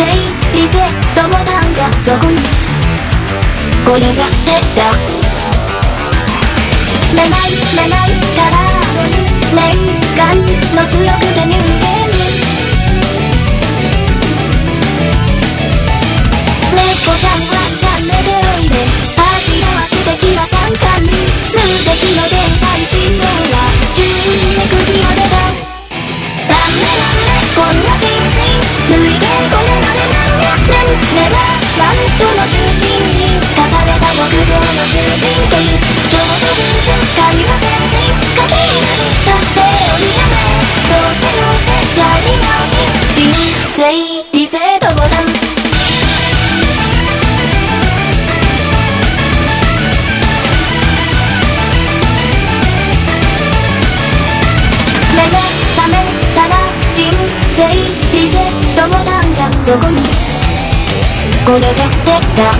せいリセットもなんかそこにこれが出た。長い長いから年間の強くて入れ性リセットもタンがそこに。これが出だ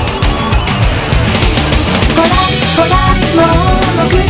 ほらほらもう僕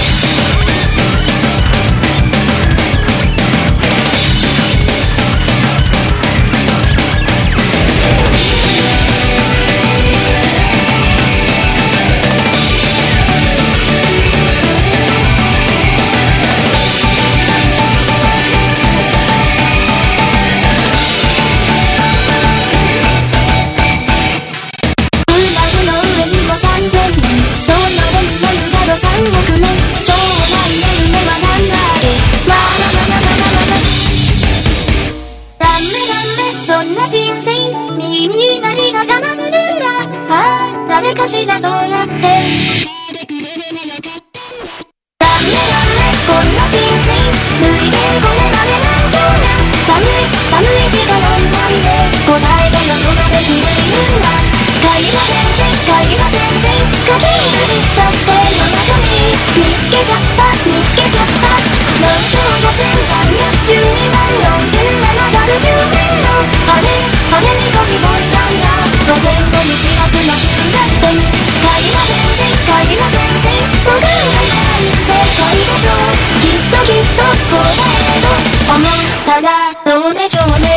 かしらそうやって。どうでしょうね。